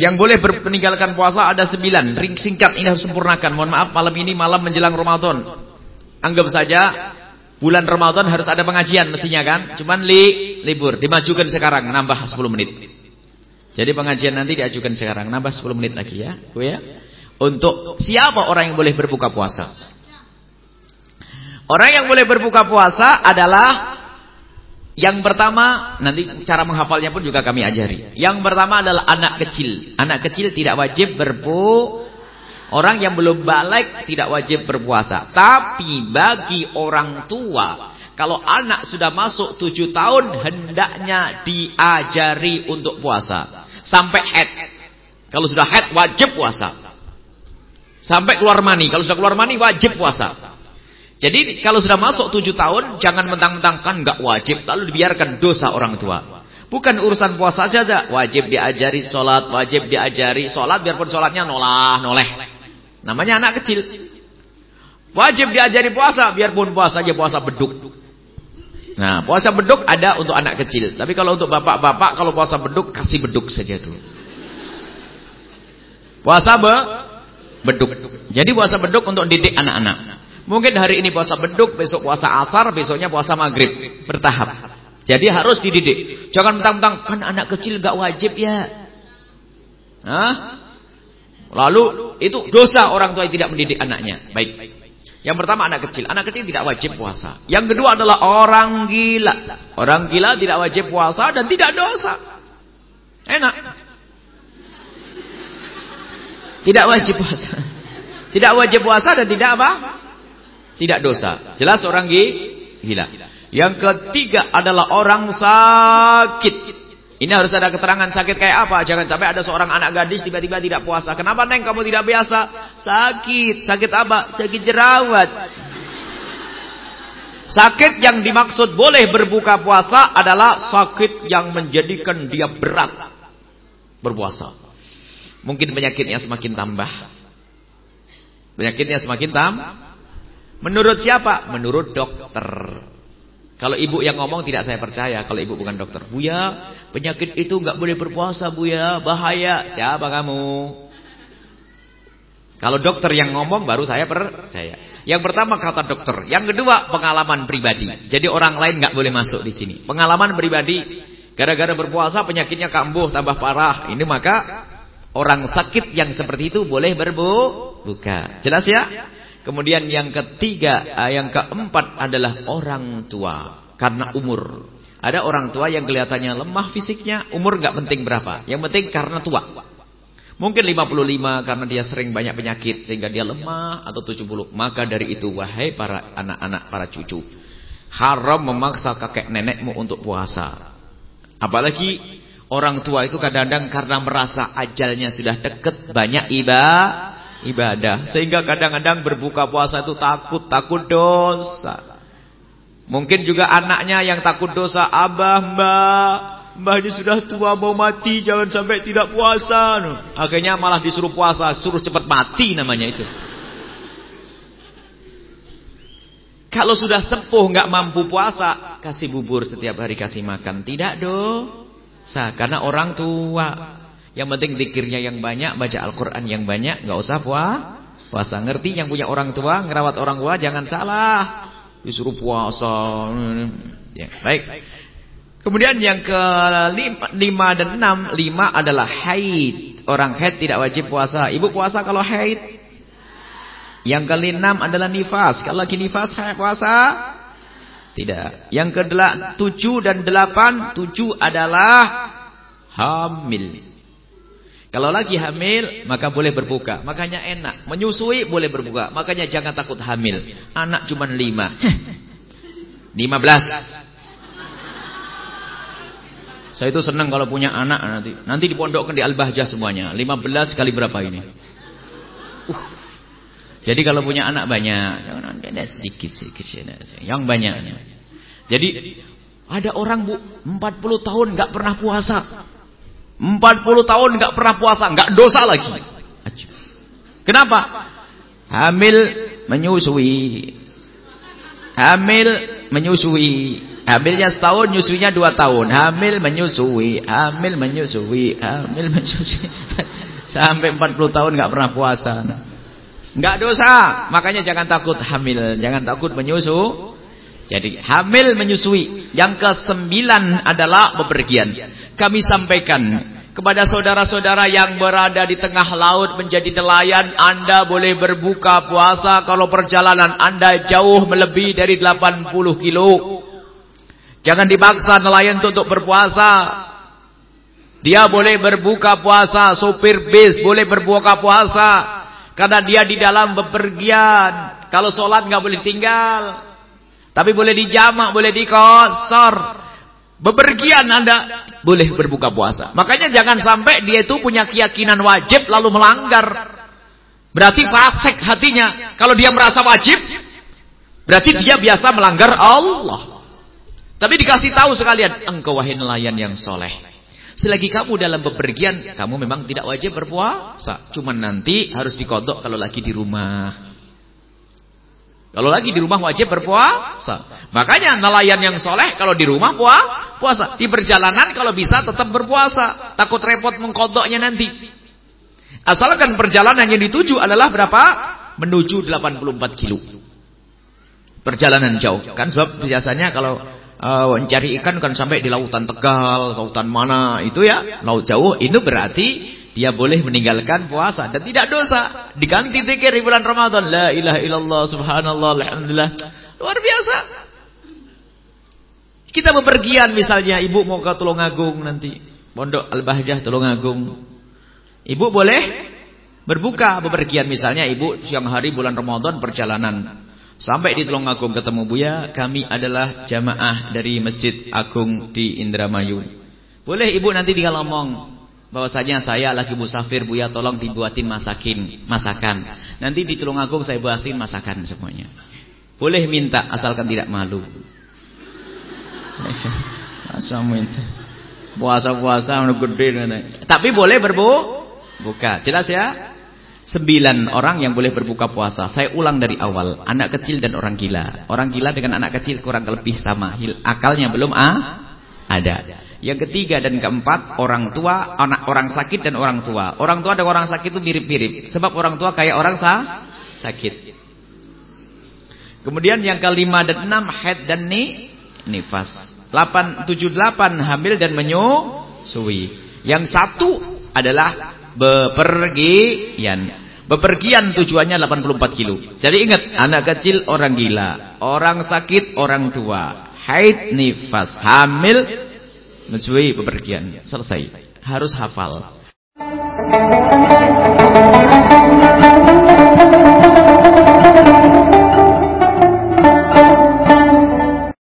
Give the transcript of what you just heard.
Yang boleh meninggalkan puasa ada sembilan. Ring singkat ini harus sempurnakan. Mohon maaf malam ini malam menjelang Ramadan. Anggap saja bulan Ramadan harus ada pengajian mestinya kan. Cuman li, libur. Dimajukan sekarang nambah 10 menit. Jadi pengajian nanti diajukan sekarang nambah 10 menit lagi ya. Bu ya. Untuk siapa orang yang boleh berbuka puasa? Orang yang boleh berbuka puasa adalah yang pertama, nanti cara menghafalnya pun juga kami ajari. Yang pertama adalah anak kecil. Anak kecil tidak wajib berpu Orang yang belum balik tidak wajib berpuasa. Tapi bagi orang tua, kalau anak sudah masuk tujuh tahun, hendaknya diajari untuk puasa. Sampai head. Kalau sudah head, wajib puasa. Sampai keluar mani. Kalau sudah keluar mani, wajib puasa. Jadi kalau sudah masuk tujuh tahun, jangan mentang-mentang kan nggak wajib, lalu dibiarkan dosa orang tua. Bukan urusan puasa saja, wajib diajari sholat, wajib diajari sholat, biarpun sholatnya nolah noleh. Namanya anak kecil. Wajib diajari puasa, biarpun puasa aja puasa beduk. Nah, puasa beduk ada untuk anak kecil. Tapi kalau untuk bapak-bapak, kalau puasa beduk, kasih beduk saja tuh. Puasa be, beduk. Jadi puasa beduk untuk didik anak-anak. Mungkin hari ini puasa beduk, besok puasa asar, besoknya puasa maghrib. Bertahap. Jadi harus dididik. Jangan mentang-mentang, kan anak kecil gak wajib ya. Hah? Lalu itu dosa orang tua yang tidak mendidik anaknya. Baik. Yang pertama anak kecil. Anak kecil tidak wajib puasa. Yang kedua adalah orang gila. Orang gila tidak wajib puasa dan tidak dosa. Enak. Tidak wajib puasa. Tidak wajib puasa dan tidak apa? Tidak dosa. Jelas orang gila. Yang ketiga adalah orang sakit. Ini harus ada keterangan sakit kayak apa. Jangan sampai ada seorang anak gadis tiba-tiba tidak puasa. Kenapa Neng kamu tidak biasa? Sakit. Sakit apa? Sakit jerawat. Sakit yang dimaksud boleh berbuka puasa adalah sakit yang menjadikan dia berat berpuasa. Mungkin penyakitnya semakin tambah. Penyakitnya semakin tambah. Menurut siapa? Menurut dokter. Kalau ibu yang ngomong tidak saya percaya kalau ibu bukan dokter. Buya, penyakit itu nggak boleh berpuasa, Buya, bahaya. Siapa kamu? Kalau dokter yang ngomong baru saya percaya. Yang pertama kata dokter, yang kedua pengalaman pribadi. Jadi orang lain nggak boleh masuk di sini. Pengalaman pribadi, gara-gara berpuasa penyakitnya kambuh tambah parah. Ini maka orang sakit yang seperti itu boleh berbuka. Jelas ya? Kemudian yang ketiga, eh, yang keempat adalah orang tua karena umur. Ada orang tua yang kelihatannya lemah fisiknya, umur nggak penting berapa. Yang penting karena tua. Mungkin 55 karena dia sering banyak penyakit sehingga dia lemah atau 70. Maka dari itu wahai para anak-anak, para cucu, haram memaksa kakek nenekmu untuk puasa. Apalagi orang tua itu kadang-kadang karena merasa ajalnya sudah dekat banyak ibadah ibadah. Sehingga kadang-kadang berbuka puasa itu takut, takut dosa. Mungkin juga anaknya yang takut dosa, abah, mbak, mbah ini sudah tua mau mati, jangan sampai tidak puasa. Akhirnya malah disuruh puasa, suruh cepat mati namanya itu. Kalau sudah sepuh nggak mampu puasa, kasih bubur setiap hari kasih makan, tidak dosa karena orang tua. Yang penting zikirnya yang banyak, baca Al-Quran yang banyak, nggak usah puasa. Puasa ngerti yang punya orang tua, ngerawat orang tua jangan salah. Disuruh puasa. Ya, baik. Kemudian yang ke lima dan enam, lima adalah haid. Orang haid tidak wajib puasa. Ibu puasa kalau haid. Yang ke enam adalah nifas. Kalau lagi nifas haid puasa? Tidak. Yang ke tujuh dan delapan, tujuh adalah hamil. Kalau lagi hamil, maka boleh berbuka. Makanya enak. Menyusui boleh berbuka. Makanya jangan takut hamil. Anak cuma lima. Lima belas. Saya itu senang kalau punya anak nanti. Nanti dipondokkan di Al-Bahjah semuanya. Lima belas kali berapa ini? Uh. Jadi kalau punya anak banyak. Jangan sedikit, sedikit. Yang banyaknya. Jadi ada orang bu 40 tahun nggak pernah puasa. 40 tahun nggak pernah puasa, nggak dosa lagi. Kenapa? Hamil menyusui. Hamil menyusui. Hamilnya setahun, nyusuinya dua tahun. Hamil menyusui, hamil menyusui, hamil menyusui. Sampai 40 tahun nggak pernah puasa. Nggak dosa. Makanya jangan takut hamil, jangan takut menyusu. Jadi hamil menyusui. Yang kesembilan adalah bepergian. Kami sampaikan kepada saudara-saudara yang berada di tengah laut menjadi nelayan, Anda boleh berbuka puasa kalau perjalanan Anda jauh melebihi dari 80 kilo. Jangan dipaksa nelayan untuk berpuasa. Dia boleh berbuka puasa, sopir bis boleh berbuka puasa karena dia di dalam bepergian. Kalau sholat nggak boleh tinggal. Tapi boleh dijamak, boleh dikosor. Bepergian Anda boleh berbuka puasa. Makanya jangan sampai dia itu punya keyakinan wajib lalu melanggar. Berarti fasik hatinya. Kalau dia merasa wajib, berarti dia biasa melanggar Allah. Tapi dikasih tahu sekalian, engkau wahai nelayan yang soleh. Selagi kamu dalam bepergian, kamu memang tidak wajib berpuasa. Cuman nanti harus dikodok kalau lagi di rumah. Kalau lagi di rumah wajib berpuasa. Makanya nelayan yang soleh kalau di rumah puasa. Di perjalanan kalau bisa tetap berpuasa. Takut repot mengkodoknya nanti. Asalkan perjalanan yang dituju adalah berapa? Menuju 84 kilo. Perjalanan jauh. Kan sebab biasanya kalau uh, mencari ikan kan sampai di lautan Tegal, lautan mana itu ya. Laut jauh. Itu berarti dia boleh meninggalkan puasa dan tidak dosa. Diganti zikir di bulan Ramadan. La ilaha illallah subhanallah alhamdulillah. Luar biasa. Kita bepergian misalnya ibu mau ke Tulungagung nanti. Pondok Al-Bahjah Tulungagung. Ibu boleh berbuka bepergian misalnya ibu siang hari bulan Ramadan perjalanan. Sampai di Tulungagung ketemu Buya, kami adalah jamaah dari Masjid Agung di Indramayu. Boleh ibu nanti tinggal ngomong, bahwasanya saya lagi musafir Buya tolong dibuatin masakin masakan. Nanti di Tulungagung saya buatin masakan semuanya. Boleh minta asalkan tidak malu. Masa minta. Puasa-puasa gede Tapi boleh berbu buka. Jelas ya? Sembilan orang yang boleh berbuka puasa. Saya ulang dari awal. Anak kecil dan orang gila. Orang gila dengan anak kecil kurang lebih sama. Akalnya belum ah, ada. Yang ketiga dan keempat orang tua, anak orang sakit dan orang tua. Orang tua dan orang sakit itu mirip-mirip. Sebab orang tua kayak orang sah, sakit. Kemudian yang kelima dan enam head dan ni nifas. Delapan, tujuh, delapan hamil dan menyusui. Yang satu adalah bepergian. Bepergian tujuannya 84 kilo. Jadi ingat, anak kecil orang gila, orang sakit orang tua, haid nifas, hamil Mencuri bepergian. Selesai. Harus hafal.